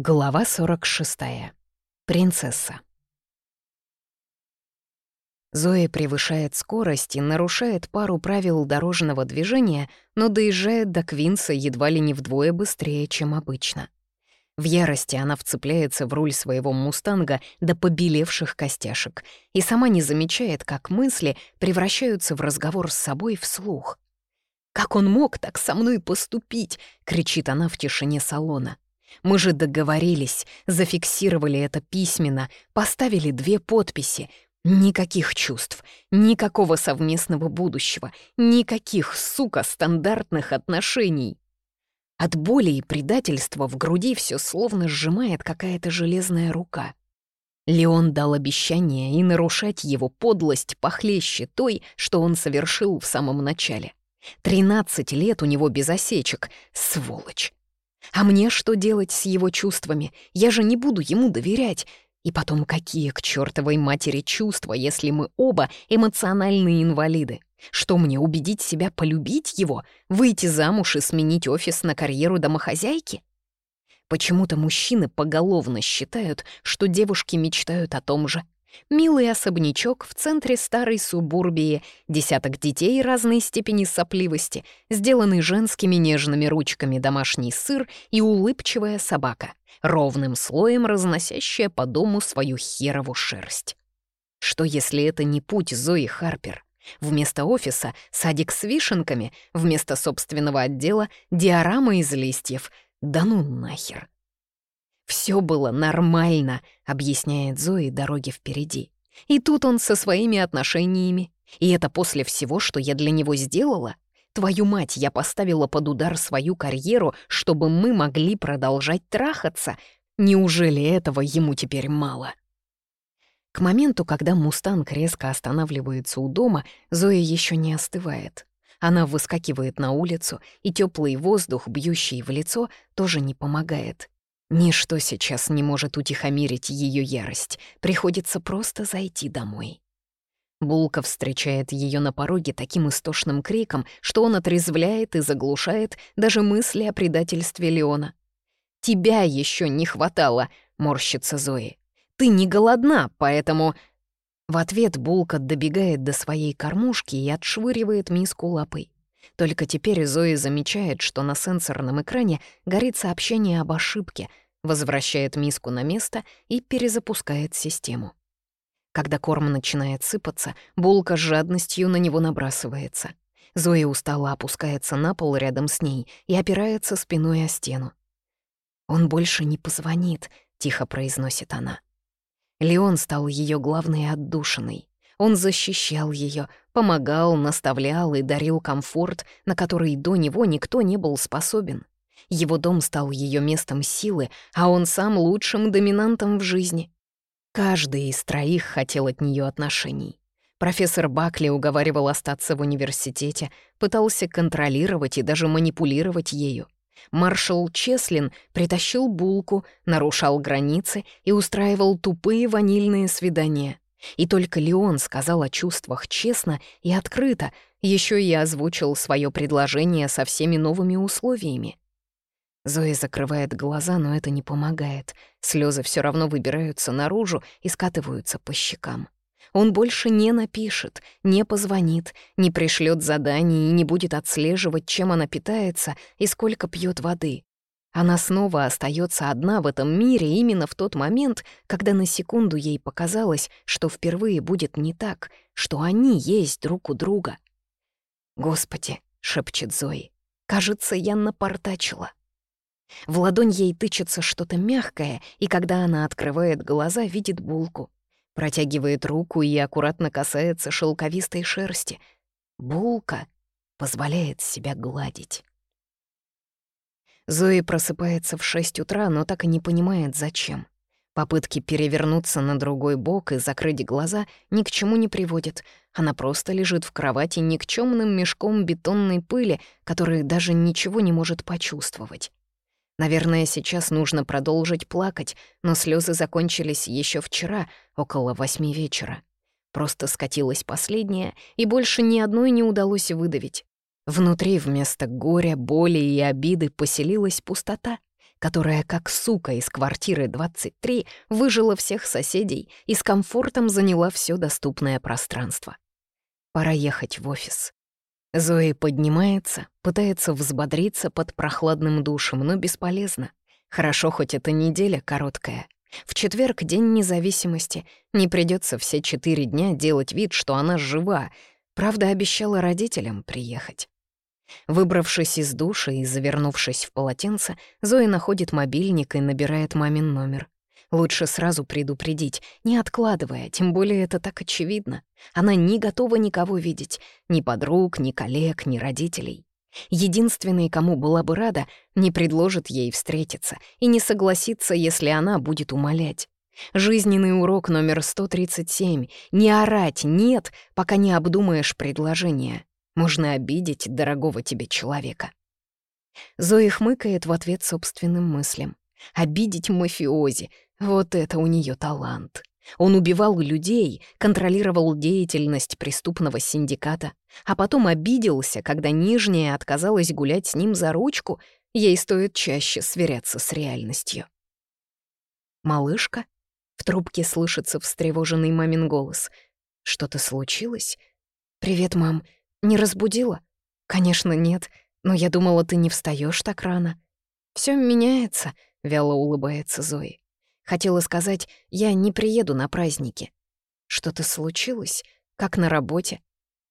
Глава 46. Принцесса. Зоя превышает скорость и нарушает пару правил дорожного движения, но доезжает до Квинса едва ли не вдвое быстрее, чем обычно. В ярости она вцепляется в руль своего мустанга до побелевших костяшек и сама не замечает, как мысли превращаются в разговор с собой вслух. «Как он мог так со мной поступить?» — кричит она в тишине салона. Мы же договорились, зафиксировали это письменно, поставили две подписи. Никаких чувств, никакого совместного будущего, никаких, сука, стандартных отношений. От боли и предательства в груди все словно сжимает какая-то железная рука. Леон дал обещание, и нарушать его подлость похлеще той, что он совершил в самом начале. Тринадцать лет у него без осечек, сволочь. А мне что делать с его чувствами? Я же не буду ему доверять. И потом, какие к чертовой матери чувства, если мы оба эмоциональные инвалиды? Что мне, убедить себя полюбить его, выйти замуж и сменить офис на карьеру домохозяйки? Почему-то мужчины поголовно считают, что девушки мечтают о том же — Милый особнячок в центре старой субурбии, десяток детей разной степени сопливости, сделанный женскими нежными ручками домашний сыр и улыбчивая собака, ровным слоем разносящая по дому свою херову шерсть. Что если это не путь Зои Харпер? Вместо офиса — садик с вишенками, вместо собственного отдела — диорама из листьев. Да ну нахер. Все было нормально», — объясняет Зои дороги впереди. «И тут он со своими отношениями. И это после всего, что я для него сделала. Твою мать, я поставила под удар свою карьеру, чтобы мы могли продолжать трахаться. Неужели этого ему теперь мало?» К моменту, когда «Мустанг» резко останавливается у дома, Зоя еще не остывает. Она выскакивает на улицу, и теплый воздух, бьющий в лицо, тоже не помогает. Ничто сейчас не может утихомирить ее ярость. Приходится просто зайти домой. Булка встречает ее на пороге таким истошным криком, что он отрезвляет и заглушает даже мысли о предательстве Леона. «Тебя еще не хватало», — морщится Зои. «Ты не голодна, поэтому...» В ответ Булка добегает до своей кормушки и отшвыривает миску лапой. Только теперь Зои замечает, что на сенсорном экране горит сообщение об ошибке, возвращает миску на место и перезапускает систему. Когда корм начинает сыпаться, булка с жадностью на него набрасывается. Зоя устало опускается на пол рядом с ней и опирается спиной о стену. «Он больше не позвонит», — тихо произносит она. Леон стал ее главной отдушиной. Он защищал ее, помогал, наставлял и дарил комфорт, на который до него никто не был способен. Его дом стал ее местом силы, а он сам лучшим доминантом в жизни. Каждый из троих хотел от нее отношений. Профессор Бакли уговаривал остаться в университете, пытался контролировать и даже манипулировать ею. Маршал Чеслин притащил булку, нарушал границы и устраивал тупые ванильные свидания. И только Леон сказал о чувствах честно и открыто, еще и озвучил свое предложение со всеми новыми условиями. Зоя закрывает глаза, но это не помогает. Слезы все равно выбираются наружу и скатываются по щекам. Он больше не напишет, не позвонит, не пришлет задание и не будет отслеживать, чем она питается и сколько пьет воды. Она снова остается одна в этом мире именно в тот момент, когда на секунду ей показалось, что впервые будет не так, что они есть друг у друга. «Господи», — шепчет Зои, — «кажется, я напортачила». В ладонь ей тычется что-то мягкое, и когда она открывает глаза, видит булку. Протягивает руку и аккуратно касается шелковистой шерсти. Булка позволяет себя гладить. Зои просыпается в шесть утра, но так и не понимает, зачем. Попытки перевернуться на другой бок и закрыть глаза ни к чему не приводят. Она просто лежит в кровати никчемным мешком бетонной пыли, который даже ничего не может почувствовать. Наверное, сейчас нужно продолжить плакать, но слезы закончились еще вчера, около восьми вечера. Просто скатилась последняя, и больше ни одной не удалось выдавить. Внутри вместо горя, боли и обиды поселилась пустота. которая, как сука из квартиры 23, выжила всех соседей и с комфортом заняла все доступное пространство. Пора ехать в офис. Зои поднимается, пытается взбодриться под прохладным душем, но бесполезно. Хорошо, хоть эта неделя короткая. В четверг — день независимости. Не придется все четыре дня делать вид, что она жива. Правда, обещала родителям приехать. Выбравшись из душа и завернувшись в полотенце, Зоя находит мобильник и набирает мамин номер. Лучше сразу предупредить, не откладывая, тем более это так очевидно. Она не готова никого видеть, ни подруг, ни коллег, ни родителей. Единственный, кому была бы рада, не предложит ей встретиться и не согласится, если она будет умолять. Жизненный урок номер 137 — не орать «нет», пока не обдумаешь предложение. Можно обидеть дорогого тебе человека. Зои хмыкает в ответ собственным мыслям. Обидеть мафиози — вот это у нее талант. Он убивал людей, контролировал деятельность преступного синдиката, а потом обиделся, когда Нижняя отказалась гулять с ним за ручку, ей стоит чаще сверяться с реальностью. «Малышка?» — в трубке слышится встревоженный мамин голос. «Что-то случилось?» «Привет, мам. Не разбудила? Конечно, нет. Но я думала, ты не встаешь так рано. Все меняется, вяло улыбается Зои. Хотела сказать, я не приеду на праздники. Что-то случилось? Как на работе?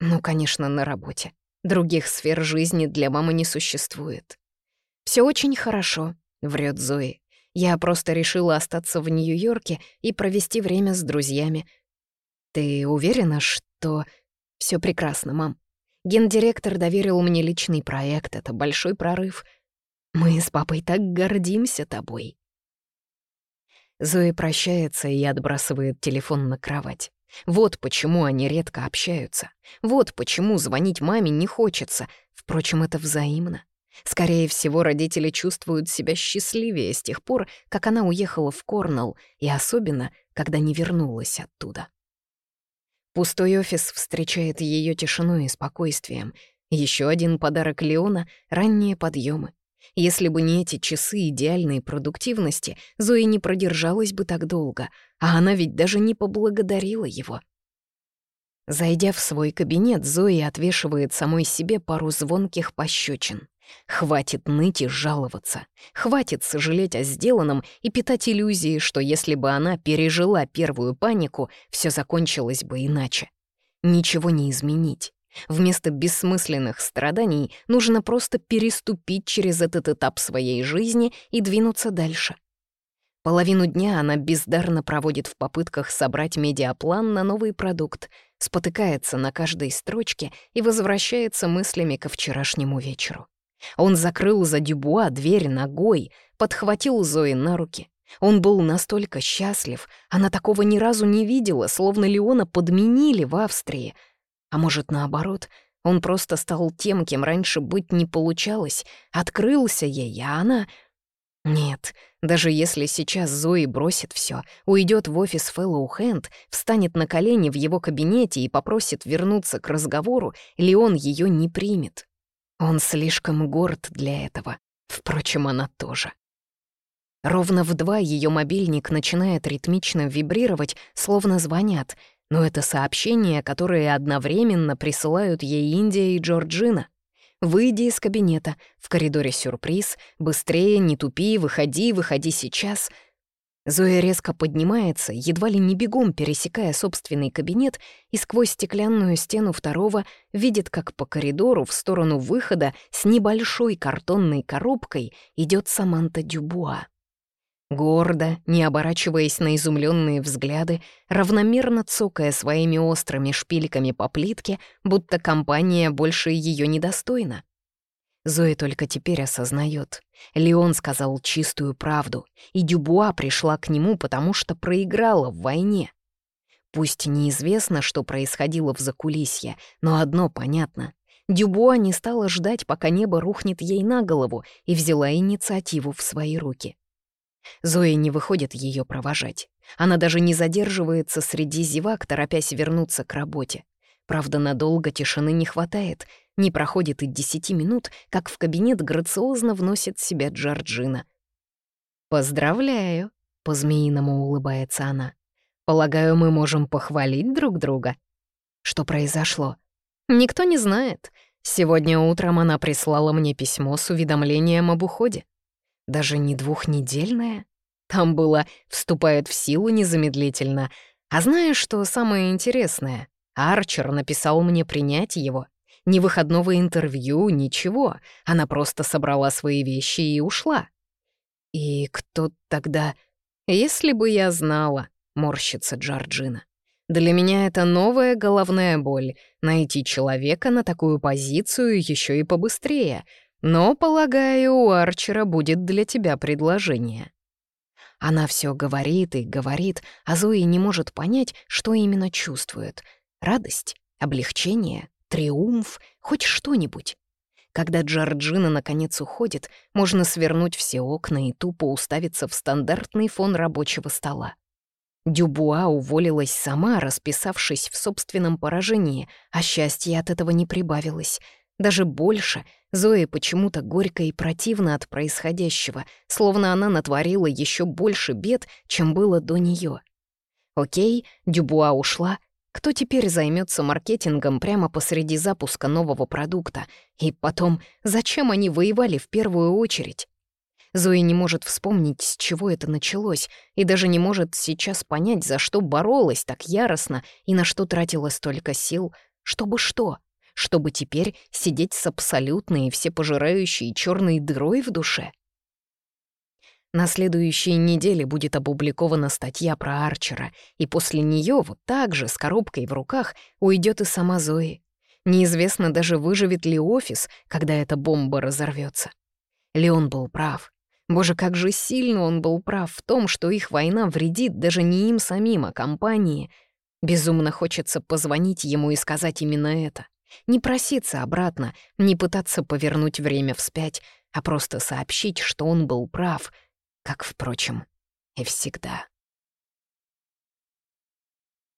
Ну, конечно, на работе. Других сфер жизни для мамы не существует. Все очень хорошо, врет Зои. Я просто решила остаться в Нью-Йорке и провести время с друзьями. Ты уверена, что... Все прекрасно, мам. Гендиректор доверил мне личный проект, это большой прорыв. Мы с папой так гордимся тобой. Зоя прощается и отбрасывает телефон на кровать. Вот почему они редко общаются. Вот почему звонить маме не хочется. Впрочем, это взаимно. Скорее всего, родители чувствуют себя счастливее с тех пор, как она уехала в Корнелл, и особенно, когда не вернулась оттуда. Пустой офис встречает ее тишиной и спокойствием. Еще один подарок Леона — ранние подъемы. Если бы не эти часы идеальной продуктивности, Зои не продержалась бы так долго, а она ведь даже не поблагодарила его. Зайдя в свой кабинет, Зои отвешивает самой себе пару звонких пощечин. Хватит ныть и жаловаться. Хватит сожалеть о сделанном и питать иллюзии, что если бы она пережила первую панику, все закончилось бы иначе. Ничего не изменить. Вместо бессмысленных страданий нужно просто переступить через этот этап своей жизни и двинуться дальше. Половину дня она бездарно проводит в попытках собрать медиаплан на новый продукт, спотыкается на каждой строчке и возвращается мыслями ко вчерашнему вечеру. Он закрыл за Дюбуа дверь ногой, подхватил Зои на руки. Он был настолько счастлив, она такого ни разу не видела, словно Леона подменили в Австрии. А может, наоборот, он просто стал тем, кем раньше быть не получалось, открылся ей, а она... Нет, даже если сейчас Зои бросит все, уйдет в офис Фэллоу Хэнд, встанет на колени в его кабинете и попросит вернуться к разговору, Леон ее не примет. Он слишком горд для этого. Впрочем, она тоже. Ровно в два ее мобильник начинает ритмично вибрировать, словно звонят, но это сообщения, которые одновременно присылают ей Индия и Джорджина. Выйди из кабинета, в коридоре сюрприз, быстрее, не тупи, выходи, выходи сейчас — Зоя резко поднимается, едва ли не бегом пересекая собственный кабинет, и сквозь стеклянную стену второго видит, как по коридору в сторону выхода с небольшой картонной коробкой идет Саманта Дюбуа. Гордо, не оборачиваясь на изумленные взгляды, равномерно цокая своими острыми шпильками по плитке, будто компания больше ее недостойна. Зоя только теперь осознает. Леон сказал чистую правду, и Дюбуа пришла к нему, потому что проиграла в войне. Пусть неизвестно, что происходило в закулисье, но одно понятно. Дюбуа не стала ждать, пока небо рухнет ей на голову, и взяла инициативу в свои руки. Зоя не выходит ее провожать. Она даже не задерживается среди зевак, торопясь вернуться к работе. Правда, надолго тишины не хватает, не проходит и десяти минут, как в кабинет грациозно вносит себя Джорджина. «Поздравляю», — по-змеиному улыбается она. «Полагаю, мы можем похвалить друг друга?» Что произошло? Никто не знает. Сегодня утром она прислала мне письмо с уведомлением об уходе. Даже не двухнедельное. Там было «вступает в силу незамедлительно». А знаешь, что самое интересное? Арчер написал мне принять его. Ни выходного интервью, ничего. Она просто собрала свои вещи и ушла. И кто тогда... Если бы я знала, морщится Джорджина. Для меня это новая головная боль — найти человека на такую позицию еще и побыстрее. Но, полагаю, у Арчера будет для тебя предложение. Она все говорит и говорит, а Зои не может понять, что именно чувствует. Радость, облегчение, триумф, хоть что-нибудь. Когда Джорджина наконец уходит, можно свернуть все окна и тупо уставиться в стандартный фон рабочего стола. Дюбуа уволилась сама, расписавшись в собственном поражении, а счастья от этого не прибавилось. Даже больше, Зоe почему-то горько и противно от происходящего, словно она натворила еще больше бед, чем было до нее. Окей, Дюбуа ушла, кто теперь займется маркетингом прямо посреди запуска нового продукта? И потом, зачем они воевали в первую очередь? Зои не может вспомнить, с чего это началось, и даже не может сейчас понять, за что боролась так яростно и на что тратила столько сил. Чтобы что? Чтобы теперь сидеть с абсолютной и всепожирающей черной дырой в душе? На следующей неделе будет опубликована статья про Арчера, и после нее вот так же, с коробкой в руках, уйдет и сама Зои. Неизвестно даже, выживет ли офис, когда эта бомба разорвется. Леон был прав. Боже, как же сильно он был прав в том, что их война вредит даже не им самим, а компании. Безумно хочется позвонить ему и сказать именно это. Не проситься обратно, не пытаться повернуть время вспять, а просто сообщить, что он был прав — как, впрочем, и всегда.